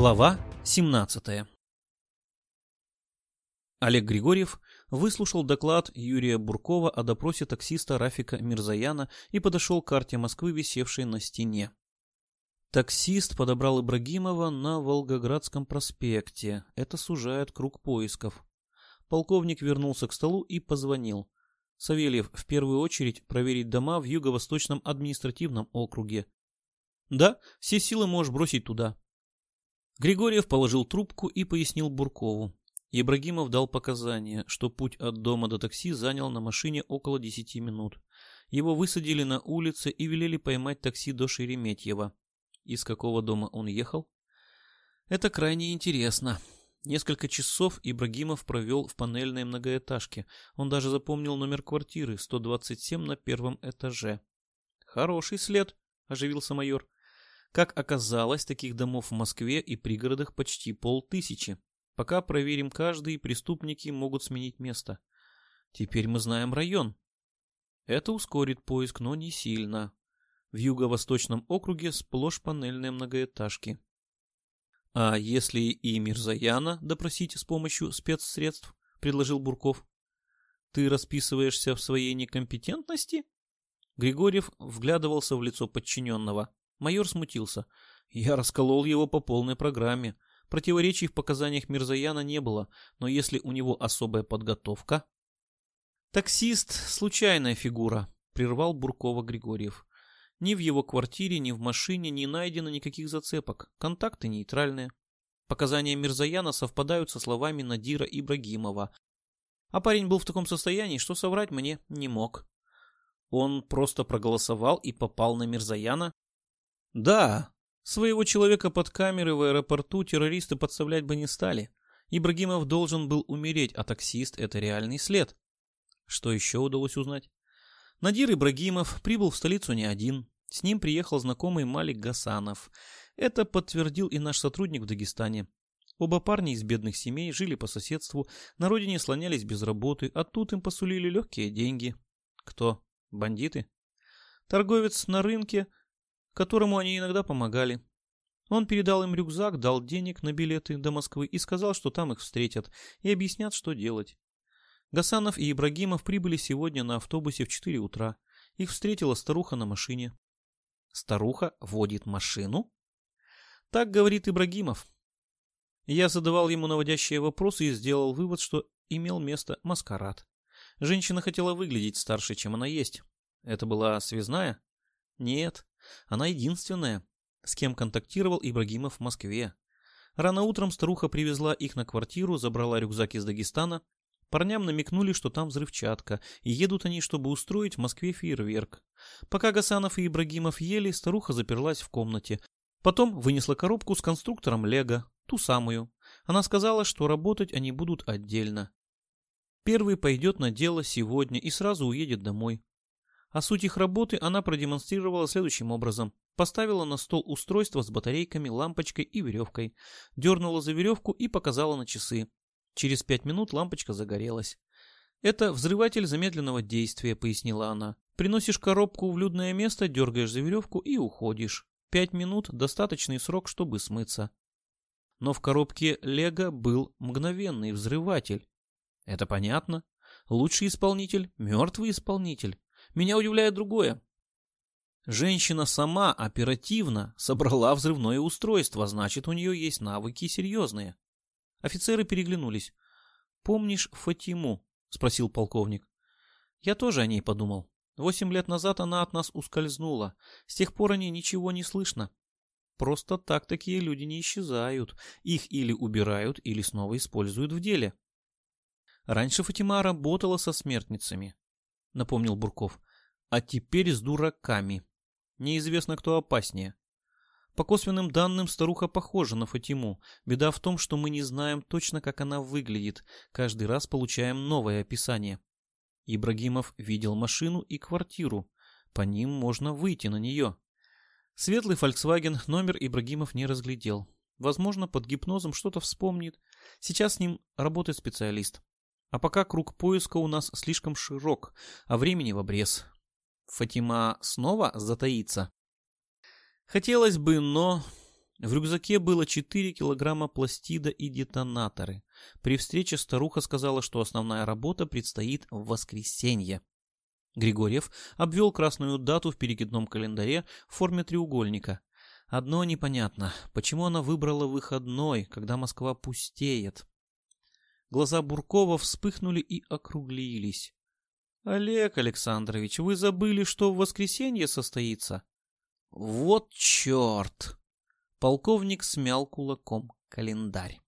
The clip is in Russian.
Глава 17 Олег Григорьев выслушал доклад Юрия Буркова о допросе таксиста Рафика Мирзаяна и подошел к карте Москвы, висевшей на стене. Таксист подобрал Ибрагимова на Волгоградском проспекте. Это сужает круг поисков. Полковник вернулся к столу и позвонил. Савельев в первую очередь проверить дома в Юго-Восточном административном округе. Да, все силы можешь бросить туда. Григорьев положил трубку и пояснил Буркову. Ибрагимов дал показания, что путь от дома до такси занял на машине около 10 минут. Его высадили на улице и велели поймать такси до Шереметьева. Из какого дома он ехал? Это крайне интересно. Несколько часов Ибрагимов провел в панельной многоэтажке. Он даже запомнил номер квартиры 127 на первом этаже. Хороший след, оживился майор. Как оказалось, таких домов в Москве и пригородах почти полтысячи. Пока проверим каждый, преступники могут сменить место. Теперь мы знаем район. Это ускорит поиск, но не сильно. В юго-восточном округе сплошь панельные многоэтажки. А если и Мирзаяна допросить с помощью спецсредств, предложил Бурков. Ты расписываешься в своей некомпетентности? Григорьев вглядывался в лицо подчиненного. Майор смутился. Я расколол его по полной программе. Противоречий в показаниях Мирзаяна не было, но если у него особая подготовка... Таксист — случайная фигура, прервал Буркова Григорьев. Ни в его квартире, ни в машине не найдено никаких зацепок. Контакты нейтральные. Показания Мирзаяна совпадают со словами Надира Ибрагимова. А парень был в таком состоянии, что соврать мне не мог. Он просто проголосовал и попал на Мирзаяна да, своего человека под камерой в аэропорту террористы подставлять бы не стали. Ибрагимов должен был умереть, а таксист — это реальный след. Что еще удалось узнать? Надир Ибрагимов прибыл в столицу не один. С ним приехал знакомый Малик Гасанов. Это подтвердил и наш сотрудник в Дагестане. Оба парня из бедных семей жили по соседству, на родине слонялись без работы, а тут им посулили легкие деньги. Кто? Бандиты? Торговец на рынке которому они иногда помогали. Он передал им рюкзак, дал денег на билеты до Москвы и сказал, что там их встретят и объяснят, что делать. Гасанов и Ибрагимов прибыли сегодня на автобусе в 4 утра. Их встретила старуха на машине. Старуха водит машину? Так говорит Ибрагимов. Я задавал ему наводящие вопросы и сделал вывод, что имел место маскарад. Женщина хотела выглядеть старше, чем она есть. Это была связная? Нет, она единственная, с кем контактировал Ибрагимов в Москве. Рано утром старуха привезла их на квартиру, забрала рюкзак из Дагестана. Парням намекнули, что там взрывчатка, и едут они, чтобы устроить в Москве фейерверк. Пока Гасанов и Ибрагимов ели, старуха заперлась в комнате. Потом вынесла коробку с конструктором Лего, ту самую. Она сказала, что работать они будут отдельно. Первый пойдет на дело сегодня и сразу уедет домой. А суть их работы она продемонстрировала следующим образом. Поставила на стол устройство с батарейками, лампочкой и веревкой. Дернула за веревку и показала на часы. Через пять минут лампочка загорелась. «Это взрыватель замедленного действия», — пояснила она. «Приносишь коробку в людное место, дергаешь за веревку и уходишь. Пять минут — достаточный срок, чтобы смыться». Но в коробке Лего был мгновенный взрыватель. Это понятно. Лучший исполнитель — мертвый исполнитель. Меня удивляет другое. Женщина сама оперативно собрала взрывное устройство, значит, у нее есть навыки серьезные. Офицеры переглянулись. «Помнишь Фатиму?» — спросил полковник. «Я тоже о ней подумал. Восемь лет назад она от нас ускользнула. С тех пор о ней ничего не слышно. Просто так такие люди не исчезают. Их или убирают, или снова используют в деле. Раньше Фатима работала со смертницами. — напомнил Бурков. «А теперь с дураками. Неизвестно, кто опаснее. По косвенным данным, старуха похожа на Фатиму. Беда в том, что мы не знаем точно, как она выглядит. Каждый раз получаем новое описание. Ибрагимов видел машину и квартиру. По ним можно выйти на нее. Светлый Volkswagen номер Ибрагимов не разглядел. Возможно, под гипнозом что-то вспомнит. Сейчас с ним работает специалист. А пока круг поиска у нас слишком широк, а времени в обрез. Фатима снова затаится? Хотелось бы, но... В рюкзаке было 4 килограмма пластида и детонаторы. При встрече старуха сказала, что основная работа предстоит в воскресенье. Григорьев обвел красную дату в перекидном календаре в форме треугольника. Одно непонятно, почему она выбрала выходной, когда Москва пустеет. Глаза Буркова вспыхнули и округлились. «Олег Александрович, вы забыли, что в воскресенье состоится?» «Вот черт!» Полковник смял кулаком календарь.